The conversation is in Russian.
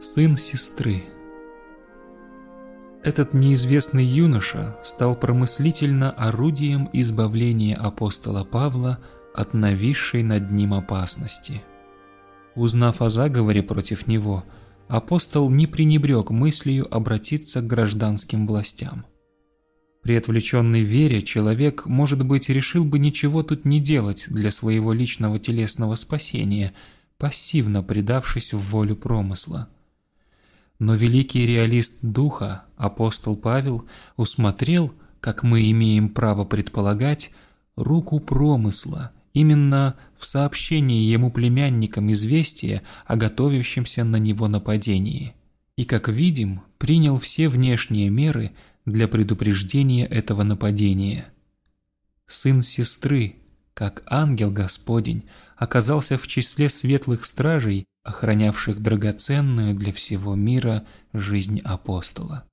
Сын сестры. Этот неизвестный юноша стал промыслительно орудием избавления апостола Павла от нависшей над ним опасности. Узнав о заговоре против него, апостол не пренебрег мыслью обратиться к гражданским властям. При отвлеченной вере человек, может быть, решил бы ничего тут не делать для своего личного телесного спасения, пассивно предавшись в волю промысла – но великий реалист духа, апостол Павел, усмотрел, как мы имеем право предполагать, руку промысла, именно в сообщении ему племянникам известия о готовящемся на него нападении. И, как видим, принял все внешние меры для предупреждения этого нападения. Сын сестры, как ангел Господень, оказался в числе светлых стражей охранявших драгоценную для всего мира жизнь апостола.